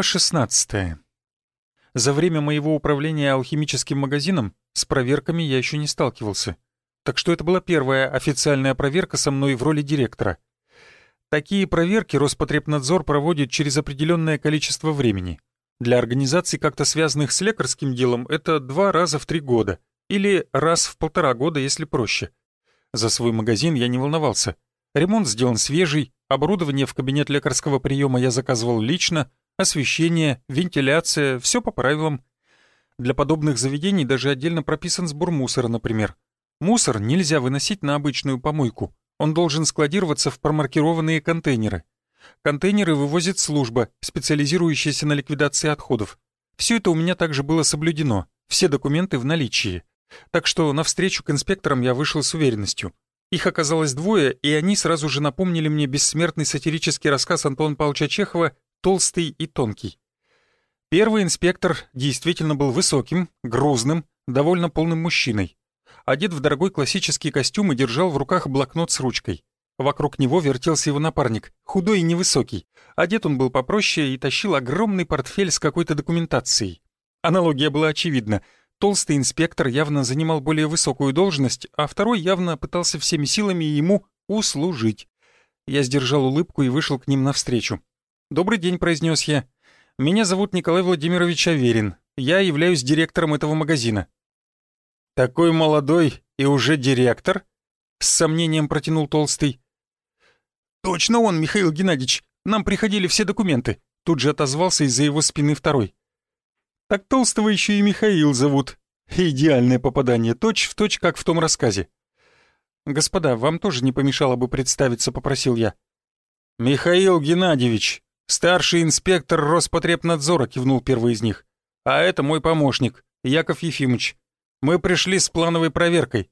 Глава 16. За время моего управления алхимическим магазином с проверками я еще не сталкивался. Так что это была первая официальная проверка со мной в роли директора. Такие проверки Роспотребнадзор проводит через определенное количество времени. Для организаций, как-то связанных с лекарским делом, это два раза в три года. Или раз в полтора года, если проще. За свой магазин я не волновался. Ремонт сделан свежий, оборудование в кабинет лекарского приема я заказывал лично — освещение, вентиляция, все по правилам. Для подобных заведений даже отдельно прописан сбор мусора, например. Мусор нельзя выносить на обычную помойку. Он должен складироваться в промаркированные контейнеры. Контейнеры вывозит служба, специализирующаяся на ликвидации отходов. Все это у меня также было соблюдено, все документы в наличии. Так что навстречу к инспекторам я вышел с уверенностью. Их оказалось двое, и они сразу же напомнили мне бессмертный сатирический рассказ Антона Павловича Чехова толстый и тонкий. Первый инспектор действительно был высоким, грузным, довольно полным мужчиной. Одет в дорогой классический костюм и держал в руках блокнот с ручкой. Вокруг него вертелся его напарник, худой и невысокий. Одет он был попроще и тащил огромный портфель с какой-то документацией. Аналогия была очевидна. Толстый инспектор явно занимал более высокую должность, а второй явно пытался всеми силами ему услужить. Я сдержал улыбку и вышел к ним навстречу. «Добрый день», — произнес я. «Меня зовут Николай Владимирович Аверин. Я являюсь директором этого магазина». «Такой молодой и уже директор?» — с сомнением протянул Толстый. «Точно он, Михаил Геннадьевич. Нам приходили все документы». Тут же отозвался из-за его спины второй. «Так Толстого еще и Михаил зовут. Идеальное попадание, точь в точь, как в том рассказе». «Господа, вам тоже не помешало бы представиться», — попросил я. «Михаил Геннадьевич», «Старший инспектор Роспотребнадзора», — кивнул первый из них. «А это мой помощник, Яков Ефимович. Мы пришли с плановой проверкой».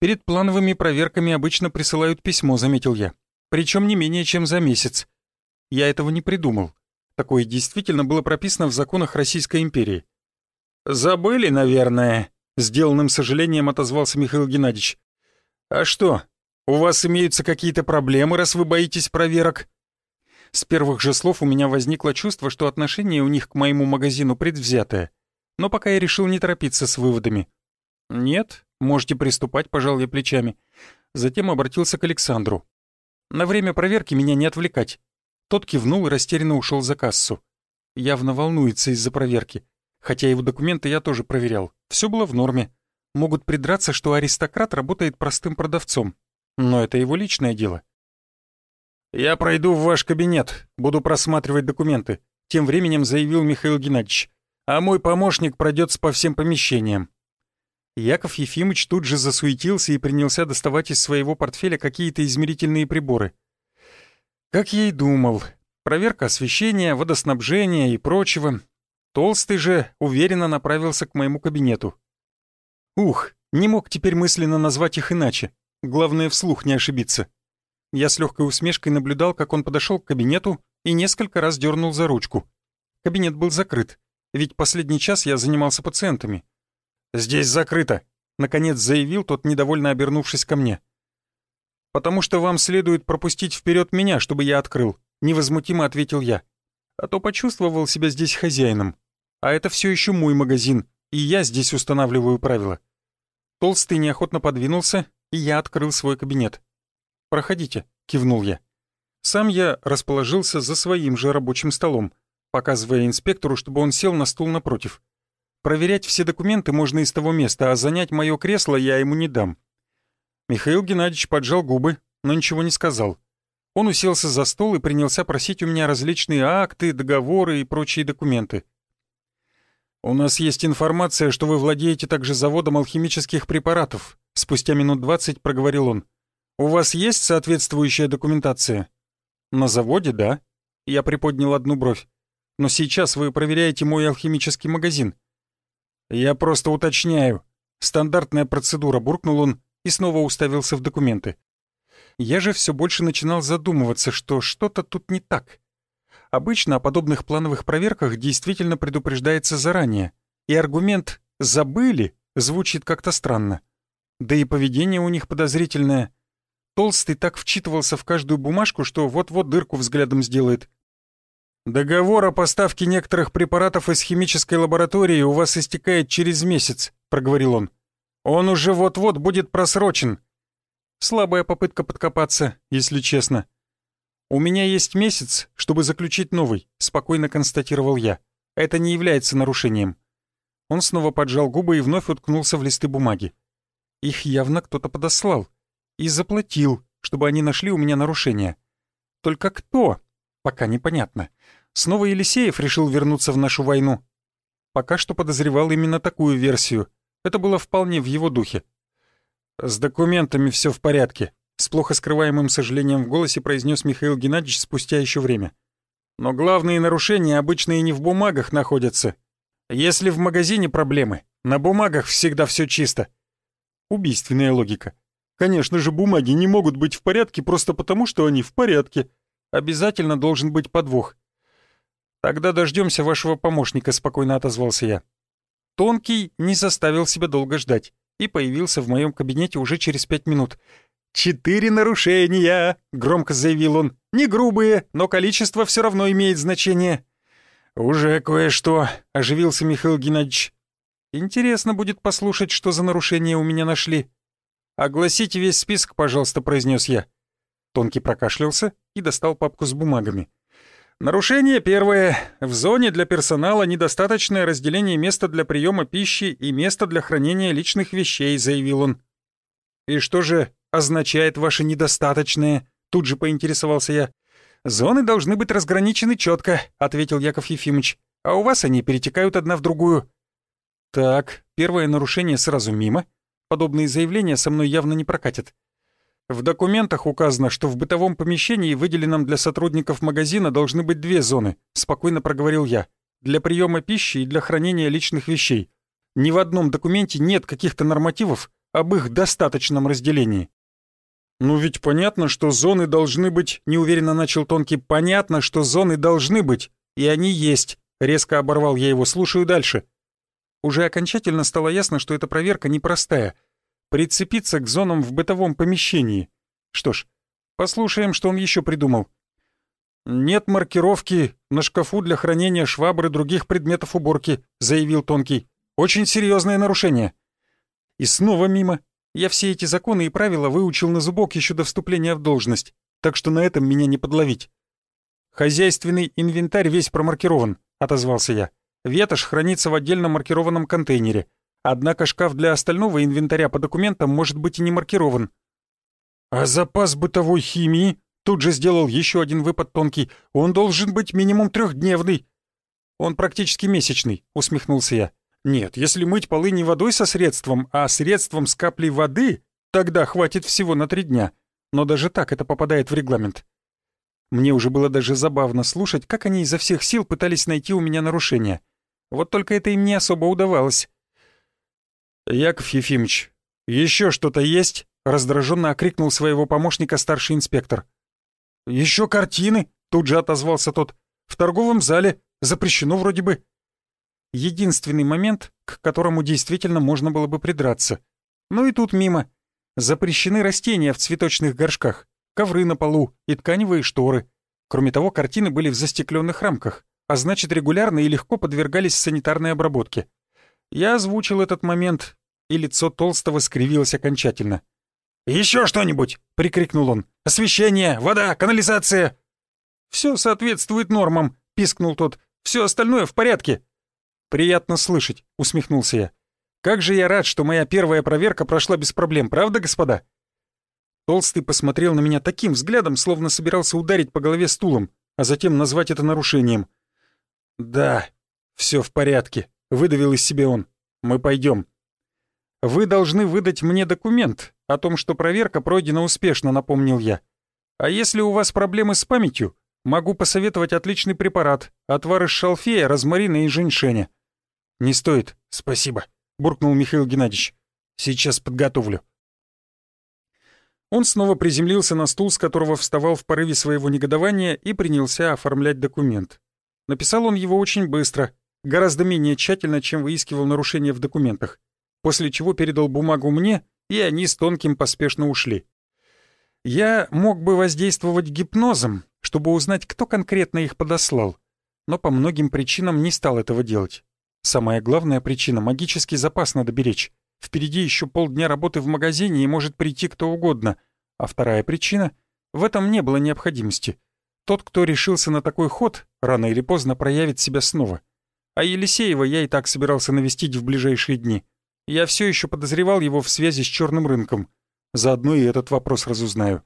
«Перед плановыми проверками обычно присылают письмо», — заметил я. «Причем не менее чем за месяц. Я этого не придумал. Такое действительно было прописано в законах Российской империи». «Забыли, наверное», — сделанным сожалением отозвался Михаил Геннадьевич. «А что, у вас имеются какие-то проблемы, раз вы боитесь проверок?» С первых же слов у меня возникло чувство, что отношение у них к моему магазину предвзятое. Но пока я решил не торопиться с выводами. «Нет, можете приступать», — пожал я плечами. Затем обратился к Александру. «На время проверки меня не отвлекать». Тот кивнул и растерянно ушел за кассу. Явно волнуется из-за проверки. Хотя его документы я тоже проверял. Все было в норме. Могут придраться, что аристократ работает простым продавцом. Но это его личное дело. «Я пройду в ваш кабинет, буду просматривать документы», — тем временем заявил Михаил Геннадьевич. «А мой помощник пройдет по всем помещениям». Яков Ефимович тут же засуетился и принялся доставать из своего портфеля какие-то измерительные приборы. Как я и думал, проверка освещения, водоснабжения и прочего. Толстый же уверенно направился к моему кабинету. Ух, не мог теперь мысленно назвать их иначе. Главное, вслух не ошибиться. Я с легкой усмешкой наблюдал, как он подошел к кабинету и несколько раз дернул за ручку. Кабинет был закрыт, ведь последний час я занимался пациентами. «Здесь закрыто», — наконец заявил тот, недовольно обернувшись ко мне. «Потому что вам следует пропустить вперед меня, чтобы я открыл», — невозмутимо ответил я. «А то почувствовал себя здесь хозяином. А это все еще мой магазин, и я здесь устанавливаю правила». Толстый неохотно подвинулся, и я открыл свой кабинет. «Проходите», — кивнул я. Сам я расположился за своим же рабочим столом, показывая инспектору, чтобы он сел на стул напротив. Проверять все документы можно из того места, а занять мое кресло я ему не дам. Михаил Геннадьевич поджал губы, но ничего не сказал. Он уселся за стол и принялся просить у меня различные акты, договоры и прочие документы. «У нас есть информация, что вы владеете также заводом алхимических препаратов», спустя минут двадцать проговорил он. «У вас есть соответствующая документация?» «На заводе, да». Я приподнял одну бровь. «Но сейчас вы проверяете мой алхимический магазин». «Я просто уточняю. Стандартная процедура», — буркнул он и снова уставился в документы. Я же все больше начинал задумываться, что что-то тут не так. Обычно о подобных плановых проверках действительно предупреждается заранее, и аргумент «забыли» звучит как-то странно. Да и поведение у них подозрительное. Толстый так вчитывался в каждую бумажку, что вот-вот дырку взглядом сделает. «Договор о поставке некоторых препаратов из химической лаборатории у вас истекает через месяц», — проговорил он. «Он уже вот-вот будет просрочен». Слабая попытка подкопаться, если честно. «У меня есть месяц, чтобы заключить новый», — спокойно констатировал я. «Это не является нарушением». Он снова поджал губы и вновь уткнулся в листы бумаги. Их явно кто-то подослал. И заплатил, чтобы они нашли у меня нарушения. Только кто? Пока непонятно. Снова Елисеев решил вернуться в нашу войну. Пока что подозревал именно такую версию. Это было вполне в его духе. «С документами все в порядке», — с плохо скрываемым сожалением в голосе произнес Михаил Геннадьевич спустя еще время. «Но главные нарушения обычно и не в бумагах находятся. Если в магазине проблемы, на бумагах всегда все чисто». Убийственная логика. Конечно же, бумаги не могут быть в порядке просто потому, что они в порядке. Обязательно должен быть подвох. «Тогда дождемся вашего помощника», — спокойно отозвался я. Тонкий не заставил себя долго ждать и появился в моем кабинете уже через пять минут. «Четыре нарушения!» — громко заявил он. «Не грубые, но количество все равно имеет значение». «Уже кое-что», — оживился Михаил Геннадьевич. «Интересно будет послушать, что за нарушения у меня нашли». «Огласите весь список, пожалуйста», — произнес я. Тонкий прокашлялся и достал папку с бумагами. Нарушение первое. В зоне для персонала недостаточное разделение места для приема пищи и места для хранения личных вещей, заявил он. И что же означает ваше недостаточное? Тут же поинтересовался я. Зоны должны быть разграничены четко, ответил Яков Ефимович. А у вас они перетекают одна в другую. Так, первое нарушение сразу мимо. Подобные заявления со мной явно не прокатят. В документах указано, что в бытовом помещении, выделенном для сотрудников магазина, должны быть две зоны, спокойно проговорил я. Для приема пищи и для хранения личных вещей. Ни в одном документе нет каких-то нормативов об их достаточном разделении. «Ну ведь понятно, что зоны должны быть», — неуверенно начал Тонкий. «Понятно, что зоны должны быть, и они есть», — резко оборвал я его. «Слушаю дальше». Уже окончательно стало ясно, что эта проверка непростая — прицепиться к зонам в бытовом помещении. Что ж, послушаем, что он еще придумал. «Нет маркировки на шкафу для хранения швабры других предметов уборки», — заявил Тонкий. «Очень серьезное нарушение». И снова мимо. Я все эти законы и правила выучил на зубок еще до вступления в должность, так что на этом меня не подловить. «Хозяйственный инвентарь весь промаркирован», — отозвался я. «Ветошь хранится в отдельно маркированном контейнере. Однако шкаф для остального инвентаря по документам может быть и не маркирован. А запас бытовой химии тут же сделал еще один выпад тонкий. Он должен быть минимум трехдневный. Он практически месячный, усмехнулся я. Нет, если мыть полы не водой со средством, а средством с каплей воды, тогда хватит всего на три дня. Но даже так это попадает в регламент. Мне уже было даже забавно слушать, как они изо всех сил пытались найти у меня нарушения. Вот только это им не особо удавалось. «Яков Ефимович, еще что-то есть?» — раздраженно окрикнул своего помощника старший инспектор. «Еще картины?» — тут же отозвался тот. «В торговом зале. Запрещено вроде бы». Единственный момент, к которому действительно можно было бы придраться. Ну и тут мимо. Запрещены растения в цветочных горшках, ковры на полу и тканевые шторы. Кроме того, картины были в застекленных рамках, а значит регулярно и легко подвергались санитарной обработке. Я озвучил этот момент, и лицо Толстого скривилось окончательно. «Еще что-нибудь!» — прикрикнул он. «Освещение, вода, канализация!» «Все соответствует нормам», — пискнул тот. «Все остальное в порядке». «Приятно слышать», — усмехнулся я. «Как же я рад, что моя первая проверка прошла без проблем, правда, господа?» Толстый посмотрел на меня таким взглядом, словно собирался ударить по голове стулом, а затем назвать это нарушением. «Да, все в порядке», — выдавил из себя он. «Мы пойдем. «Вы должны выдать мне документ о том, что проверка пройдена успешно», — напомнил я. «А если у вас проблемы с памятью, могу посоветовать отличный препарат, отвар из шалфея, розмарина и женьшеня». «Не стоит, спасибо», — буркнул Михаил Геннадьевич. «Сейчас подготовлю». Он снова приземлился на стул, с которого вставал в порыве своего негодования и принялся оформлять документ. Написал он его очень быстро, гораздо менее тщательно, чем выискивал нарушения в документах после чего передал бумагу мне, и они с Тонким поспешно ушли. Я мог бы воздействовать гипнозом, чтобы узнать, кто конкретно их подослал. но по многим причинам не стал этого делать. Самая главная причина — магический запас надо беречь. Впереди еще полдня работы в магазине и может прийти кто угодно. А вторая причина — в этом не было необходимости. Тот, кто решился на такой ход, рано или поздно проявит себя снова. А Елисеева я и так собирался навестить в ближайшие дни. Я все еще подозревал его в связи с черным рынком. Заодно и этот вопрос разузнаю.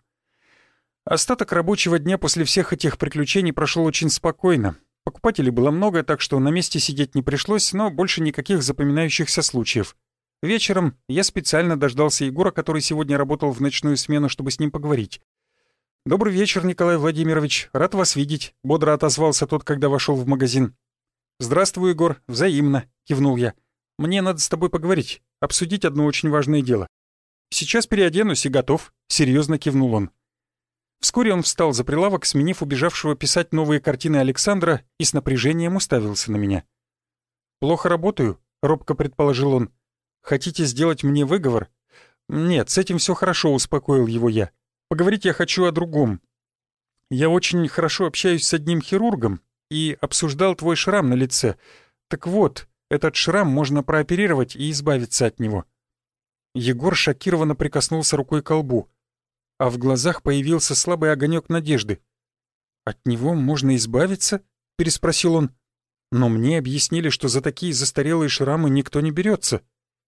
Остаток рабочего дня после всех этих приключений прошел очень спокойно. Покупателей было много, так что на месте сидеть не пришлось, но больше никаких запоминающихся случаев. Вечером я специально дождался Егора, который сегодня работал в ночную смену, чтобы с ним поговорить. «Добрый вечер, Николай Владимирович. Рад вас видеть», — бодро отозвался тот, когда вошел в магазин. «Здравствуй, Егор. Взаимно», — кивнул я. «Мне надо с тобой поговорить, обсудить одно очень важное дело». «Сейчас переоденусь и готов», — серьезно кивнул он. Вскоре он встал за прилавок, сменив убежавшего писать новые картины Александра и с напряжением уставился на меня. «Плохо работаю?» — робко предположил он. «Хотите сделать мне выговор?» «Нет, с этим все хорошо», — успокоил его я. «Поговорить я хочу о другом. Я очень хорошо общаюсь с одним хирургом и обсуждал твой шрам на лице. Так вот, этот шрам можно прооперировать и избавиться от него». Егор шокированно прикоснулся рукой к колбу а в глазах появился слабый огонек надежды. «От него можно избавиться?» — переспросил он. «Но мне объяснили, что за такие застарелые шрамы никто не берется.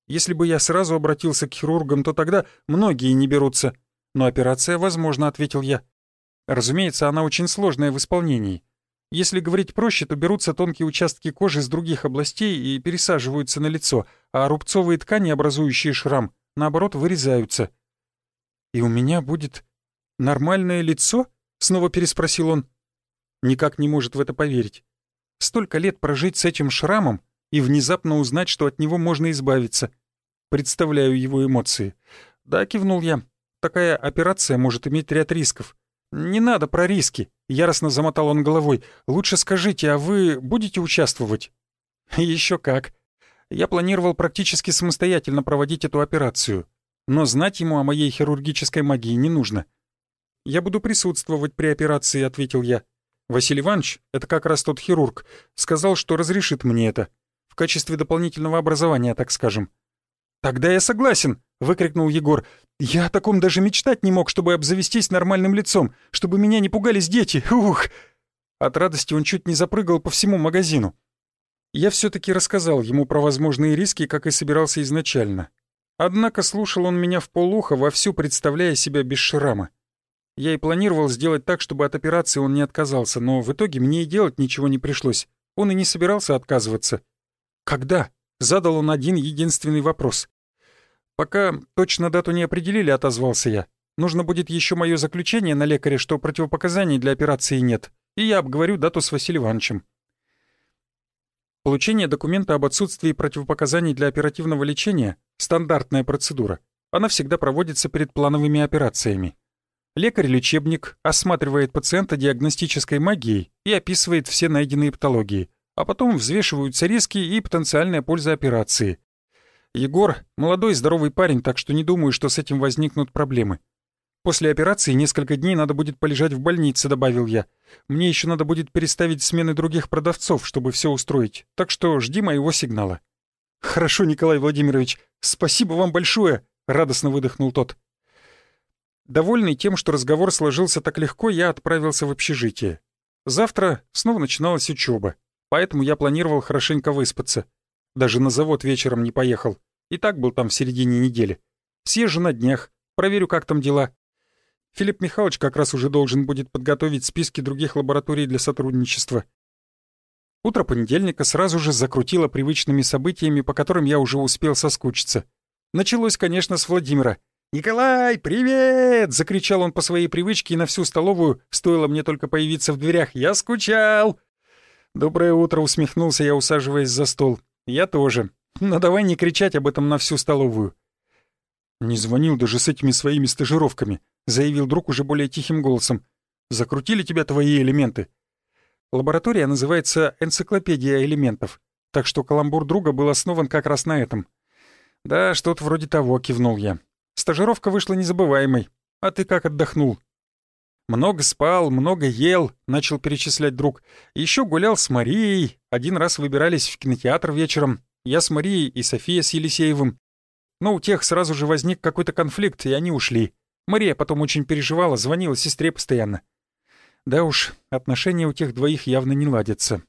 Если бы я сразу обратился к хирургам, то тогда многие не берутся. Но операция возможна», — ответил я. «Разумеется, она очень сложная в исполнении. Если говорить проще, то берутся тонкие участки кожи с других областей и пересаживаются на лицо, а рубцовые ткани, образующие шрам, наоборот, вырезаются. «И у меня будет нормальное лицо?» — снова переспросил он. Никак не может в это поверить. Столько лет прожить с этим шрамом и внезапно узнать, что от него можно избавиться. Представляю его эмоции. «Да», — кивнул я, — «такая операция может иметь ряд рисков». «Не надо про риски», — яростно замотал он головой. «Лучше скажите, а вы будете участвовать?» Еще как. Я планировал практически самостоятельно проводить эту операцию но знать ему о моей хирургической магии не нужно. «Я буду присутствовать при операции», — ответил я. «Василий Иванович, это как раз тот хирург, сказал, что разрешит мне это. В качестве дополнительного образования, так скажем». «Тогда я согласен!» — выкрикнул Егор. «Я о таком даже мечтать не мог, чтобы обзавестись нормальным лицом, чтобы меня не пугались дети. Ух!» От радости он чуть не запрыгал по всему магазину. Я все таки рассказал ему про возможные риски, как и собирался изначально. Однако слушал он меня в полухо, вовсю представляя себя без шрама. Я и планировал сделать так, чтобы от операции он не отказался, но в итоге мне и делать ничего не пришлось. Он и не собирался отказываться. «Когда?» — задал он один единственный вопрос. «Пока точно дату не определили», — отозвался я. «Нужно будет еще мое заключение на лекаре, что противопоказаний для операции нет, и я обговорю дату с Василием Ивановичем». Получение документа об отсутствии противопоказаний для оперативного лечения — стандартная процедура. Она всегда проводится перед плановыми операциями. Лекарь-лечебник осматривает пациента диагностической магией и описывает все найденные патологии, а потом взвешиваются риски и потенциальная польза операции. Егор — молодой здоровый парень, так что не думаю, что с этим возникнут проблемы. После операции несколько дней надо будет полежать в больнице», — добавил я. «Мне еще надо будет переставить смены других продавцов, чтобы все устроить, так что жди моего сигнала». «Хорошо, Николай Владимирович, спасибо вам большое», — радостно выдохнул тот. Довольный тем, что разговор сложился так легко, я отправился в общежитие. Завтра снова начиналась учеба, поэтому я планировал хорошенько выспаться. Даже на завод вечером не поехал. И так был там в середине недели. Съезжу на днях, проверю, как там дела. Филипп Михайлович как раз уже должен будет подготовить списки других лабораторий для сотрудничества. Утро понедельника сразу же закрутило привычными событиями, по которым я уже успел соскучиться. Началось, конечно, с Владимира. «Николай, привет!» — закричал он по своей привычке и на всю столовую, стоило мне только появиться в дверях. «Я скучал!» «Доброе утро!» — усмехнулся я, усаживаясь за стол. «Я тоже. Но давай не кричать об этом на всю столовую». Не звонил даже с этими своими стажировками. — заявил друг уже более тихим голосом. «Закрутили тебя твои элементы». Лаборатория называется «Энциклопедия элементов», так что каламбур друга был основан как раз на этом. «Да, что-то вроде того», — кивнул я. «Стажировка вышла незабываемой. А ты как отдохнул?» Много спал, много ел, начал перечислять друг. Еще гулял с Марией, один раз выбирались в кинотеатр вечером. Я с Марией и София с Елисеевым. Но у тех сразу же возник какой-то конфликт, и они ушли. Мария потом очень переживала, звонила сестре постоянно. Да уж, отношения у тех двоих явно не ладятся.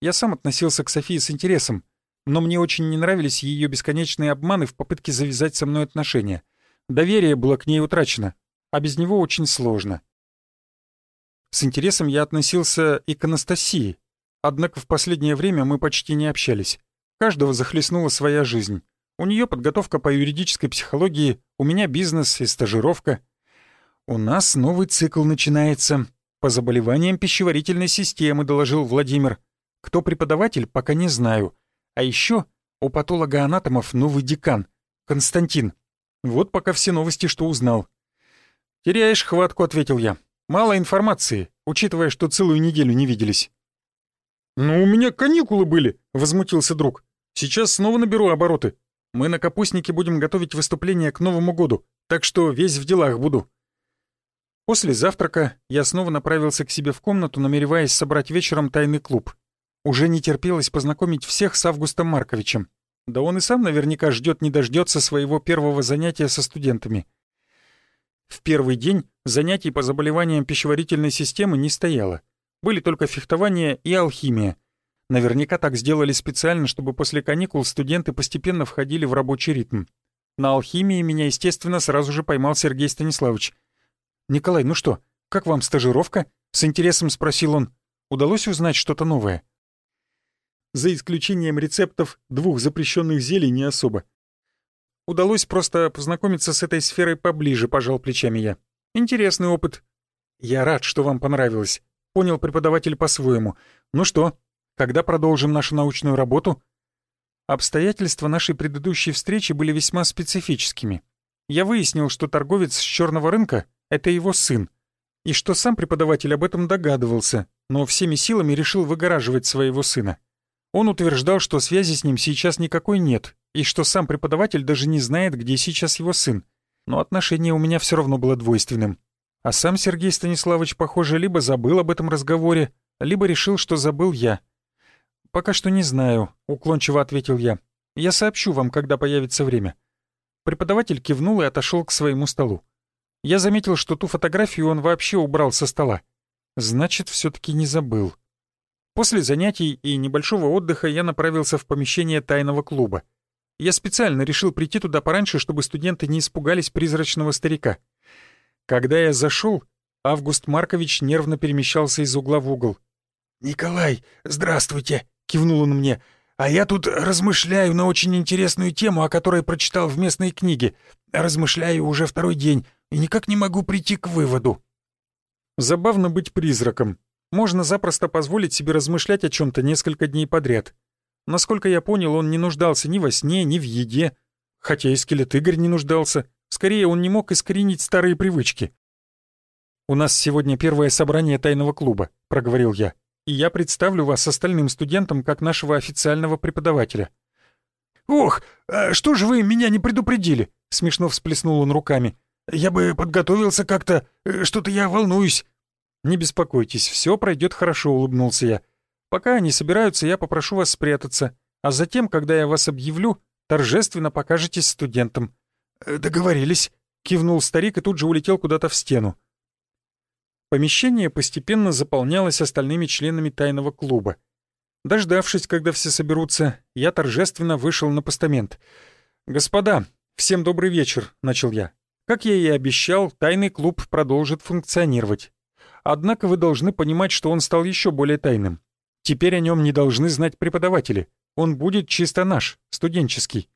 Я сам относился к Софии с интересом, но мне очень не нравились ее бесконечные обманы в попытке завязать со мной отношения. Доверие было к ней утрачено, а без него очень сложно. С интересом я относился и к Анастасии, однако в последнее время мы почти не общались. Каждого захлестнула своя жизнь. У нее подготовка по юридической психологии, у меня бизнес и стажировка. У нас новый цикл начинается. По заболеваниям пищеварительной системы, доложил Владимир. Кто преподаватель, пока не знаю. А еще у патолога-анатомов новый декан, Константин. Вот пока все новости, что узнал. «Теряешь хватку», — ответил я. «Мало информации, учитывая, что целую неделю не виделись». «Ну, у меня каникулы были», — возмутился друг. «Сейчас снова наберу обороты. Мы на Капустнике будем готовить выступление к Новому году, так что весь в делах буду». После завтрака я снова направился к себе в комнату, намереваясь собрать вечером тайный клуб. Уже не терпелось познакомить всех с Августом Марковичем. Да он и сам наверняка ждет не дождется своего первого занятия со студентами. В первый день занятий по заболеваниям пищеварительной системы не стояло. Были только фехтование и алхимия. Наверняка так сделали специально, чтобы после каникул студенты постепенно входили в рабочий ритм. На алхимии меня, естественно, сразу же поймал Сергей Станиславович. «Николай, ну что, как вам стажировка?» — с интересом спросил он. «Удалось узнать что-то новое?» За исключением рецептов двух запрещенных зелий не особо. Удалось просто познакомиться с этой сферой поближе, пожал плечами я. Интересный опыт. Я рад, что вам понравилось. Понял преподаватель по-своему. Ну что, когда продолжим нашу научную работу? Обстоятельства нашей предыдущей встречи были весьма специфическими. Я выяснил, что торговец с черного рынка — это его сын, и что сам преподаватель об этом догадывался, но всеми силами решил выгораживать своего сына. Он утверждал, что связи с ним сейчас никакой нет, и что сам преподаватель даже не знает, где сейчас его сын. Но отношение у меня все равно было двойственным. А сам Сергей Станиславович, похоже, либо забыл об этом разговоре, либо решил, что забыл я. «Пока что не знаю», — уклончиво ответил я. «Я сообщу вам, когда появится время». Преподаватель кивнул и отошел к своему столу. Я заметил, что ту фотографию он вообще убрал со стола. Значит, все таки не забыл. После занятий и небольшого отдыха я направился в помещение тайного клуба. Я специально решил прийти туда пораньше, чтобы студенты не испугались призрачного старика. Когда я зашел, Август Маркович нервно перемещался из угла в угол. «Николай, здравствуйте!» — кивнул он мне. «А я тут размышляю на очень интересную тему, о которой прочитал в местной книге. Размышляю уже второй день и никак не могу прийти к выводу». Забавно быть призраком можно запросто позволить себе размышлять о чем-то несколько дней подряд. Насколько я понял, он не нуждался ни во сне, ни в еде. Хотя и скелет Игорь не нуждался. Скорее, он не мог искоренить старые привычки. «У нас сегодня первое собрание тайного клуба», — проговорил я. «И я представлю вас остальным студентам как нашего официального преподавателя». «Ох, а что же вы меня не предупредили?» — смешно всплеснул он руками. «Я бы подготовился как-то, э, что-то я волнуюсь». «Не беспокойтесь, все пройдет хорошо», — улыбнулся я. «Пока они собираются, я попрошу вас спрятаться, а затем, когда я вас объявлю, торжественно покажетесь студентам». «Э, «Договорились», — кивнул старик и тут же улетел куда-то в стену. Помещение постепенно заполнялось остальными членами тайного клуба. Дождавшись, когда все соберутся, я торжественно вышел на постамент. «Господа, всем добрый вечер», — начал я. Как я и обещал, тайный клуб продолжит функционировать. Однако вы должны понимать, что он стал еще более тайным. Теперь о нем не должны знать преподаватели. Он будет чисто наш, студенческий.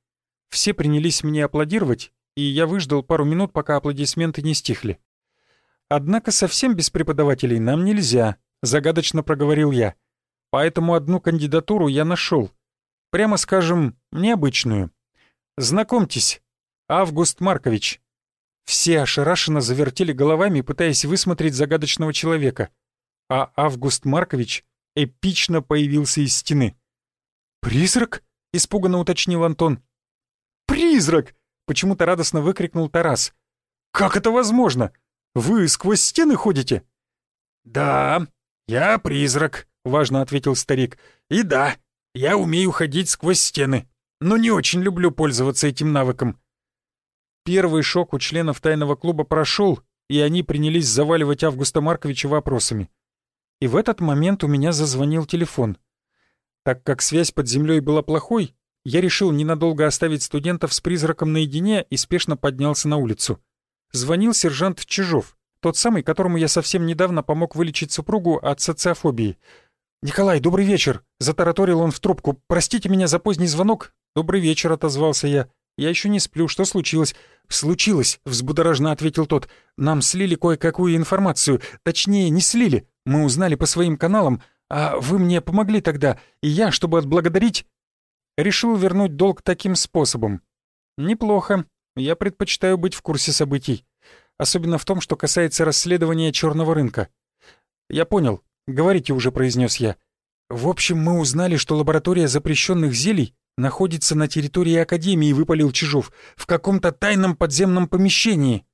Все принялись мне аплодировать, и я выждал пару минут, пока аплодисменты не стихли. Однако совсем без преподавателей нам нельзя, загадочно проговорил я. Поэтому одну кандидатуру я нашел. Прямо скажем, необычную. Знакомьтесь, Август Маркович. Все ошарашенно завертели головами, пытаясь высмотреть загадочного человека. А Август Маркович эпично появился из стены. «Призрак?» — испуганно уточнил Антон. «Призрак!» — почему-то радостно выкрикнул Тарас. «Как это возможно? Вы сквозь стены ходите?» «Да, я призрак», — важно ответил старик. «И да, я умею ходить сквозь стены, но не очень люблю пользоваться этим навыком». Первый шок у членов тайного клуба прошел, и они принялись заваливать Августа Марковича вопросами. И в этот момент у меня зазвонил телефон. Так как связь под землей была плохой, я решил ненадолго оставить студентов с призраком наедине и спешно поднялся на улицу. Звонил сержант Чижов, тот самый, которому я совсем недавно помог вылечить супругу от социофобии. «Николай, добрый вечер!» — затараторил он в трубку. «Простите меня за поздний звонок?» «Добрый вечер», — отозвался я. «Я еще не сплю. Что случилось?» «Случилось», — взбудоражно ответил тот. «Нам слили кое-какую информацию. Точнее, не слили. Мы узнали по своим каналам. А вы мне помогли тогда. И я, чтобы отблагодарить...» Решил вернуть долг таким способом. «Неплохо. Я предпочитаю быть в курсе событий особенно в том, что касается расследования черного рынка. «Я понял. Говорите уже», — произнес я. «В общем, мы узнали, что лаборатория запрещенных зелий находится на территории Академии», — выпалил Чижов, «в каком-то тайном подземном помещении».